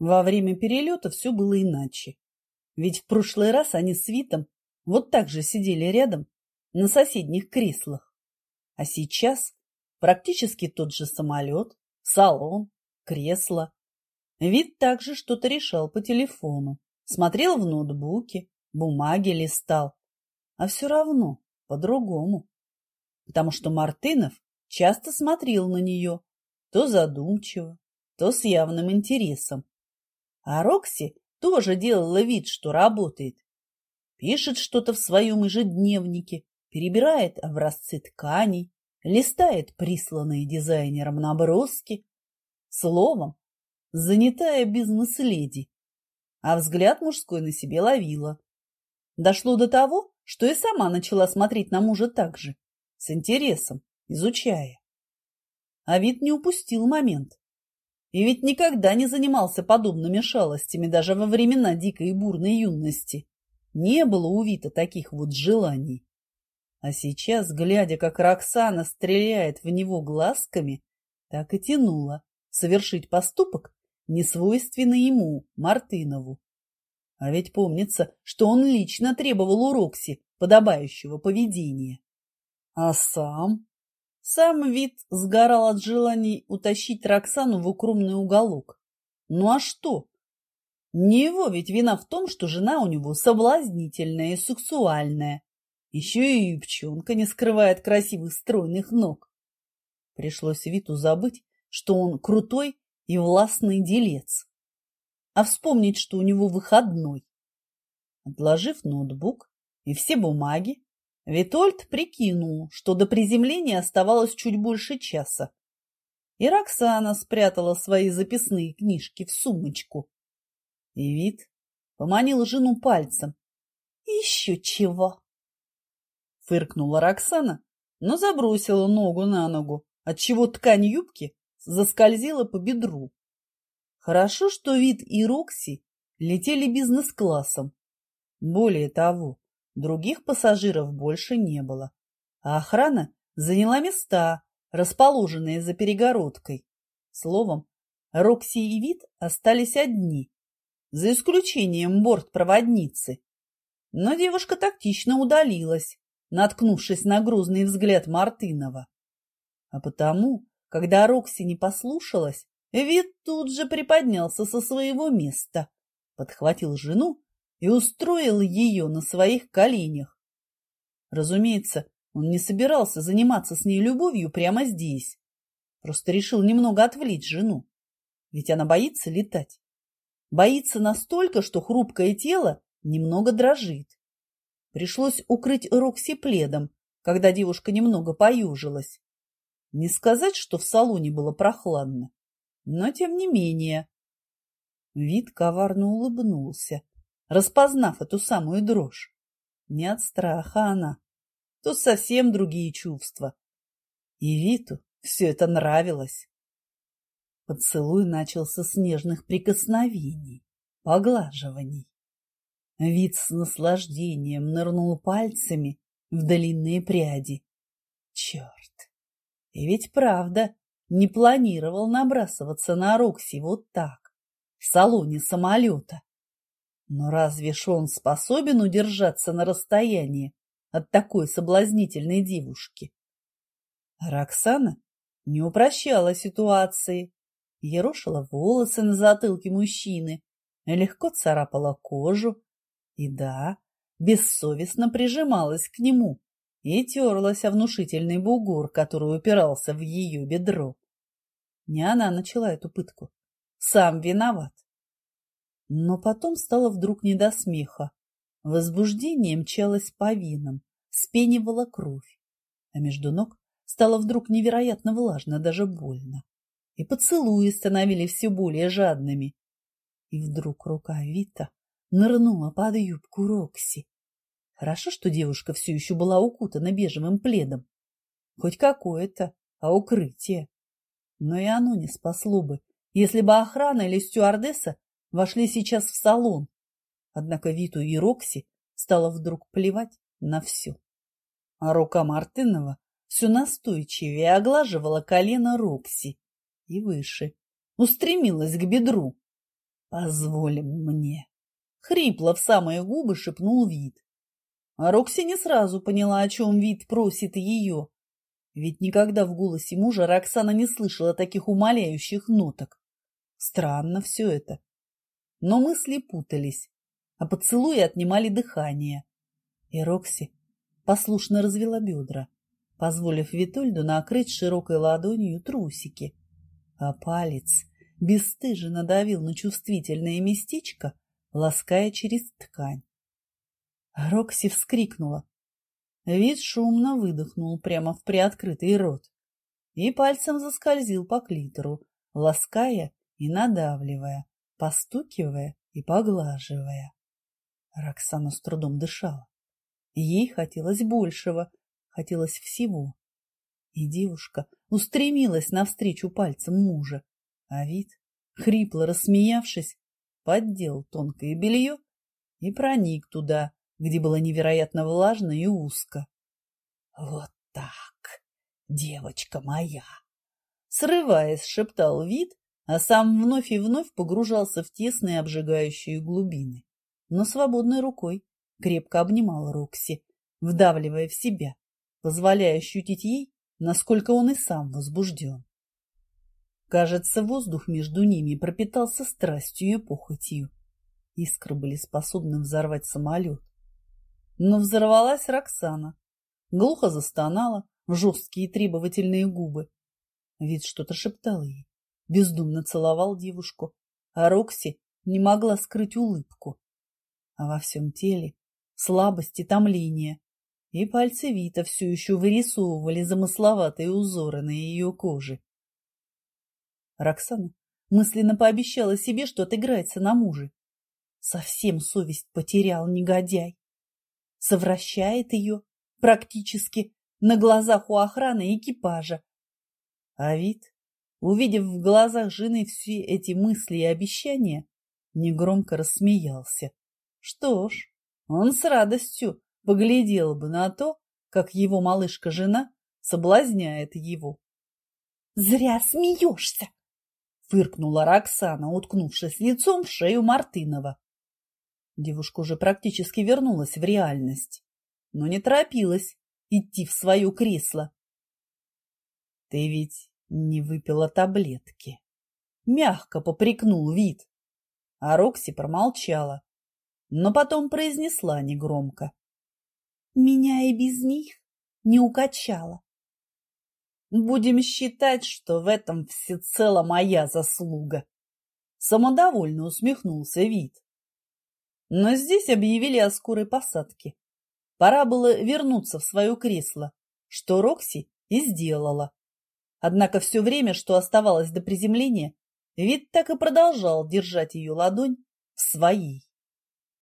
Во время перелета все было иначе. Ведь в прошлый раз они с Витом вот так же сидели рядом на соседних креслах. А сейчас практически тот же самолет, салон, кресло. Вид также что-то решал по телефону, смотрел в ноутбуке, бумаги листал. А все равно по-другому. Потому что Мартынов часто смотрел на нее, то задумчиво, то с явным интересом. А Рокси тоже делала вид, что работает. Пишет что-то в своем ежедневнике, перебирает образцы тканей, листает присланные дизайнером наброски. Словом, занятая бизнес-леди. А взгляд мужской на себе ловила. Дошло до того, что и сама начала смотреть на мужа так же, с интересом, изучая. А вид не упустил момент. И ведь никогда не занимался подобными шалостями даже во времена дикой и бурной юности. Не было у Вита таких вот желаний. А сейчас, глядя, как Роксана стреляет в него глазками, так и тянуло совершить поступок, несвойственный ему, Мартынову. А ведь помнится, что он лично требовал у Рокси подобающего поведения. А сам? Сам вид сгорал от желаний утащить Роксану в укромный уголок. Ну а что? Не его ведь вина в том, что жена у него соблазнительная и сексуальная. Еще и юбчонка не скрывает красивых стройных ног. Пришлось Виту забыть, что он крутой и властный делец. А вспомнить, что у него выходной. Отложив ноутбук и все бумаги, Витольд прикинул, что до приземления оставалось чуть больше часа. И Роксана спрятала свои записные книжки в сумочку. И Вит поманил жену пальцем. «Еще чего!» Фыркнула Роксана, но забросила ногу на ногу, отчего ткань юбки заскользила по бедру. Хорошо, что Вит и Рокси летели бизнес-классом. Более того, Других пассажиров больше не было, а охрана заняла места, расположенные за перегородкой. Словом, Рокси и Вит остались одни, за исключением бортпроводницы. Но девушка тактично удалилась, наткнувшись на грузный взгляд Мартынова. А потому, когда Рокси не послушалась, Вит тут же приподнялся со своего места, подхватил жену и устроил ее на своих коленях. Разумеется, он не собирался заниматься с ней любовью прямо здесь. Просто решил немного отвлечь жену. Ведь она боится летать. Боится настолько, что хрупкое тело немного дрожит. Пришлось укрыть Рокси пледом, когда девушка немного поюжилась. Не сказать, что в салоне было прохладно, но тем не менее. Вид коварно улыбнулся, распознав эту самую дрожь. Не от страха она. Тут совсем другие чувства. И Виту все это нравилось. Поцелуй начался с нежных прикосновений, поглаживаний. Вид с наслаждением нырнул пальцами в длинные пряди. Черт! И ведь правда, не планировал набрасываться на Рокси вот так, в салоне самолета. Но разве ж он способен удержаться на расстоянии от такой соблазнительной девушки? Роксана не упрощала ситуации, ерошила волосы на затылке мужчины, легко царапала кожу и, да, бессовестно прижималась к нему и терлась о внушительный бугор, который упирался в ее бедро. Не она начала эту пытку. Сам виноват. Но потом стало вдруг не до смеха. Возбуждение мчалось по венам, спенивало кровь, а между ног стало вдруг невероятно влажно, даже больно. И поцелуи становились все более жадными. И вдруг рука Вита нырнула под юбку Рокси. Хорошо, что девушка все еще была укутана бежевым пледом. Хоть какое-то, а укрытие. Но и оно не спасло бы, если бы охрана или стюардесса вошли сейчас в салон. Однако Виту и Рокси стало вдруг плевать на все. А рука Мартынова все настойчивее оглаживала колено Рокси и выше, устремилась к бедру. Позволим мне. Хрипло в самые губы шепнул вид. А Рокси не сразу поняла, о чем вид просит ее. Ведь никогда в голосе мужа Роксана не слышала таких умоляющих ноток. Странно все это. Но мысли путались, а поцелуи отнимали дыхание. И Рокси послушно развела бедра, позволив Витольду накрыть широкой ладонью трусики. А палец бесстыже надавил на чувствительное местечко, лаская через ткань. Рокси вскрикнула. Вид шумно выдохнул прямо в приоткрытый рот и пальцем заскользил по клитору, лаская и надавливая, постукивая и поглаживая. Роксана с трудом дышала. Ей хотелось большего, хотелось всего. И девушка устремилась навстречу пальцем мужа, а вид, хрипло рассмеявшись, поддел тонкое белье и проник туда, где было невероятно влажно и узко. «Вот так, девочка моя!» Срываясь, шептал вид, а сам вновь и вновь погружался в тесные обжигающие глубины. Но свободной рукой крепко обнимал Рокси, вдавливая в себя, позволяя ощутить ей, насколько он и сам возбужден. Кажется, воздух между ними пропитался страстью и похотью. Искры были способны взорвать самолет. Но взорвалась Роксана. Глухо застонала в жесткие требовательные губы. Вид что-то шептал ей. Бездумно целовал девушку, а Рокси не могла скрыть улыбку. А во всем теле слабость и томление, и пальцы Вита все еще вырисовывали замысловатые узоры на ее коже. Роксана мысленно пообещала себе, что отыграется на муже. Совсем совесть потерял негодяй. Совращает ее практически на глазах у охраны экипажа. А вид, увидев в глазах жены все эти мысли и обещания, негромко рассмеялся. Что ж, он с радостью поглядел бы на то, как его малышка-жена соблазняет его. — Зря смеешься! фыркнула Роксана, уткнувшись лицом в шею Мартынова. Девушка уже практически вернулась в реальность, но не торопилась идти в свое кресло. — Ты ведь не выпила таблетки. Мягко попрекнул вид. А Рокси промолчала, но потом произнесла негромко. — Меня и без них не укачало. Будем считать, что в этом всецело моя заслуга. Самодовольно усмехнулся вид. Но здесь объявили о скорой посадке. Пора было вернуться в свое кресло, что Рокси и сделала. Однако все время, что оставалось до приземления, вид так и продолжал держать ее ладонь в своей.